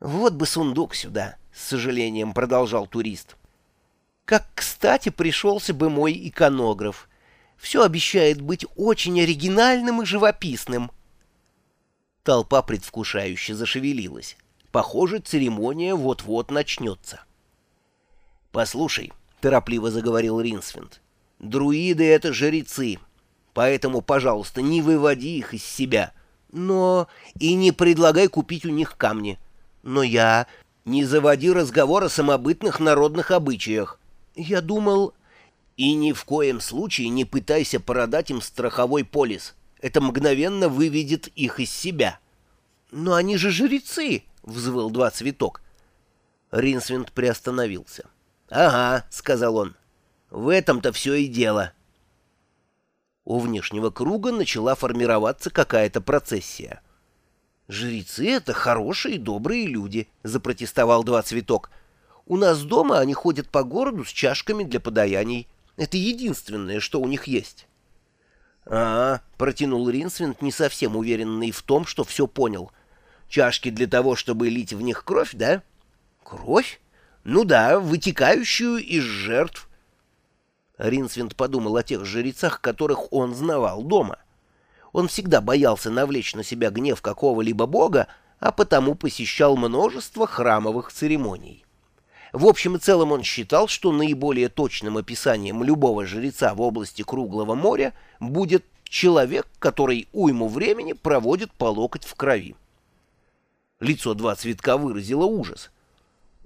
Вот бы сундук сюда, с сожалением продолжал турист. Как кстати пришелся бы мой иконограф. Все обещает быть очень оригинальным и живописным. Толпа предвкушающе зашевелилась. Похоже, церемония вот-вот начнется. «Послушай», — торопливо заговорил Ринсвинд, — «друиды — это жрецы, поэтому, пожалуйста, не выводи их из себя, но и не предлагай купить у них камни. Но я... Не заводи разговор о самобытных народных обычаях. Я думал... И ни в коем случае не пытайся продать им страховой полис. Это мгновенно выведет их из себя. «Но они же жрецы!» — взвыл два цветок. Ринсвинд приостановился. «Ага», — сказал он, — «в этом-то все и дело». У внешнего круга начала формироваться какая-то процессия. «Жрецы — это хорошие и добрые люди», — запротестовал два цветок. «У нас дома они ходят по городу с чашками для подаяний. Это единственное, что у них есть». «А, — протянул Ринсвинд, не совсем уверенный в том, что все понял. Чашки для того, чтобы лить в них кровь, да?» «Кровь? Ну да, вытекающую из жертв». Ринсвинд подумал о тех жрецах, которых он знавал дома — он всегда боялся навлечь на себя гнев какого-либо бога, а потому посещал множество храмовых церемоний. В общем и целом он считал, что наиболее точным описанием любого жреца в области Круглого моря будет человек, который уйму времени проводит по локоть в крови. Лицо два цветка выразило ужас.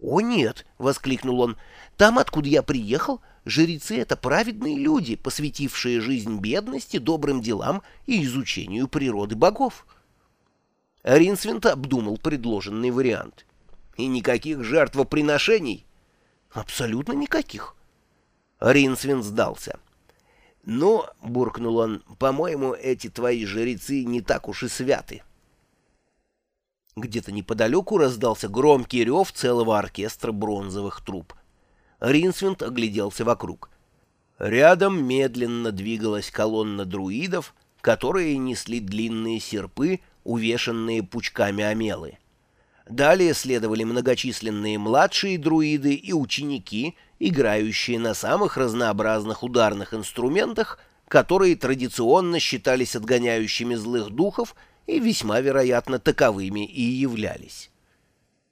«О нет!» — воскликнул он. «Там, откуда я приехал, — Жрецы — это праведные люди, посвятившие жизнь бедности, добрым делам и изучению природы богов. Ринсвинт обдумал предложенный вариант. И никаких жертвоприношений? Абсолютно никаких. Ринсвинт сдался. «Ну, — буркнул он, — по-моему, эти твои жрецы не так уж и святы». Где-то неподалеку раздался громкий рев целого оркестра бронзовых труб — Ринсвинд огляделся вокруг. Рядом медленно двигалась колонна друидов, которые несли длинные серпы, увешанные пучками омелы. Далее следовали многочисленные младшие друиды и ученики, играющие на самых разнообразных ударных инструментах, которые традиционно считались отгоняющими злых духов и весьма вероятно таковыми и являлись.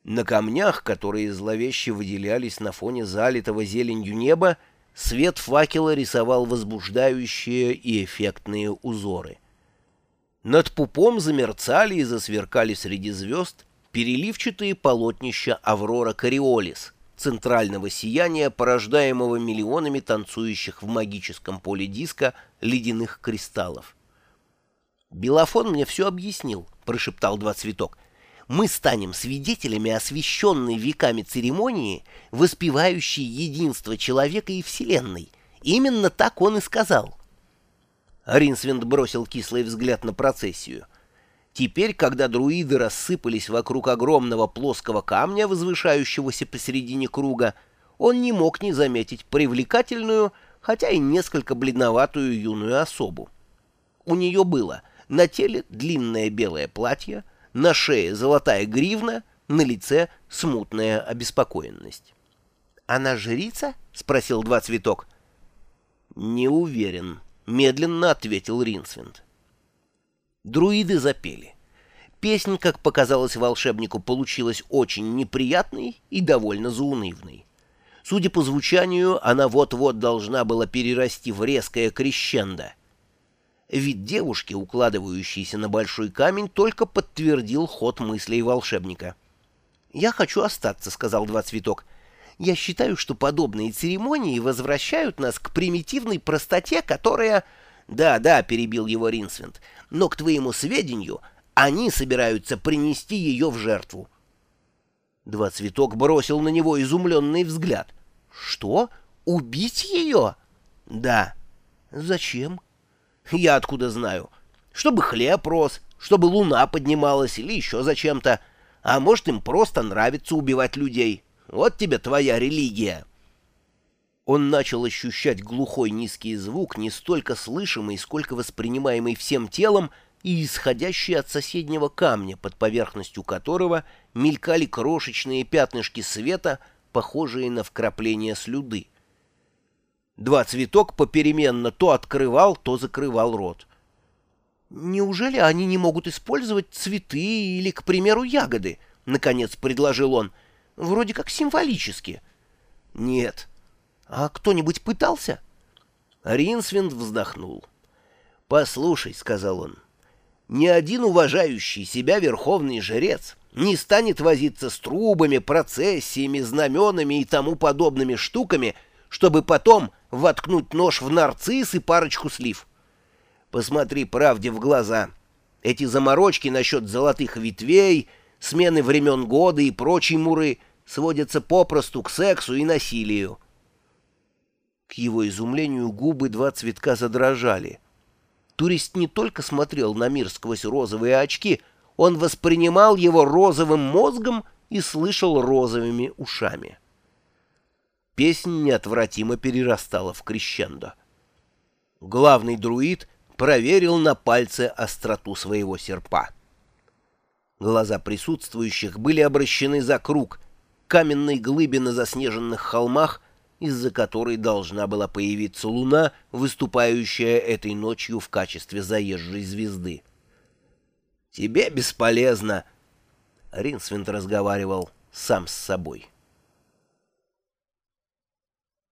На камнях, которые зловеще выделялись на фоне залитого зеленью неба, свет факела рисовал возбуждающие и эффектные узоры. Над пупом замерцали и засверкали среди звезд переливчатые полотнища Аврора Кориолис, центрального сияния, порождаемого миллионами танцующих в магическом поле диска ледяных кристаллов. «Белофон мне все объяснил», — прошептал два цветок мы станем свидетелями освященной веками церемонии, воспевающей единство человека и Вселенной. Именно так он и сказал. Ринсвинд бросил кислый взгляд на процессию. Теперь, когда друиды рассыпались вокруг огромного плоского камня, возвышающегося посередине круга, он не мог не заметить привлекательную, хотя и несколько бледноватую юную особу. У нее было на теле длинное белое платье, на шее золотая гривна, на лице смутная обеспокоенность. «Она жрица?» — спросил два цветок. «Не уверен», — медленно ответил Ринсвинд. Друиды запели. Песня, как показалось волшебнику, получилась очень неприятной и довольно заунывной. Судя по звучанию, она вот-вот должна была перерасти в резкое крещендо — Вид девушки, укладывающейся на большой камень, только подтвердил ход мыслей волшебника. «Я хочу остаться», — сказал Два Цветок. «Я считаю, что подобные церемонии возвращают нас к примитивной простоте, которая...» «Да, да», — перебил его Ринсвинд, — «но, к твоему сведению, они собираются принести ее в жертву». Два Цветок бросил на него изумленный взгляд. «Что? Убить ее?» «Да». «Зачем?» Я откуда знаю? Чтобы хлеб рос, чтобы луна поднималась или еще зачем-то. А может, им просто нравится убивать людей. Вот тебе твоя религия. Он начал ощущать глухой низкий звук, не столько слышимый, сколько воспринимаемый всем телом, и исходящий от соседнего камня, под поверхностью которого мелькали крошечные пятнышки света, похожие на вкрапления слюды. Два цветок попеременно то открывал, то закрывал рот. «Неужели они не могут использовать цветы или, к примеру, ягоды?» — наконец предложил он. «Вроде как символически». «Нет». «А кто-нибудь пытался?» Ринсвинд вздохнул. «Послушай», — сказал он, — «ни один уважающий себя верховный жрец не станет возиться с трубами, процессиями, знаменами и тому подобными штуками, чтобы потом воткнуть нож в нарцисс и парочку слив. Посмотри правде в глаза. Эти заморочки насчет золотых ветвей, смены времен года и прочей муры сводятся попросту к сексу и насилию. К его изумлению губы два цветка задрожали. Турист не только смотрел на мир сквозь розовые очки, он воспринимал его розовым мозгом и слышал розовыми ушами. Песнь неотвратимо перерастала в крещендо. Главный друид проверил на пальце остроту своего серпа. Глаза присутствующих были обращены за круг, каменной глыбе на заснеженных холмах — из-за которой должна была появиться луна, выступающая этой ночью в качестве заезжей звезды. «Тебе бесполезно!» Ринсвинд разговаривал сам с собой.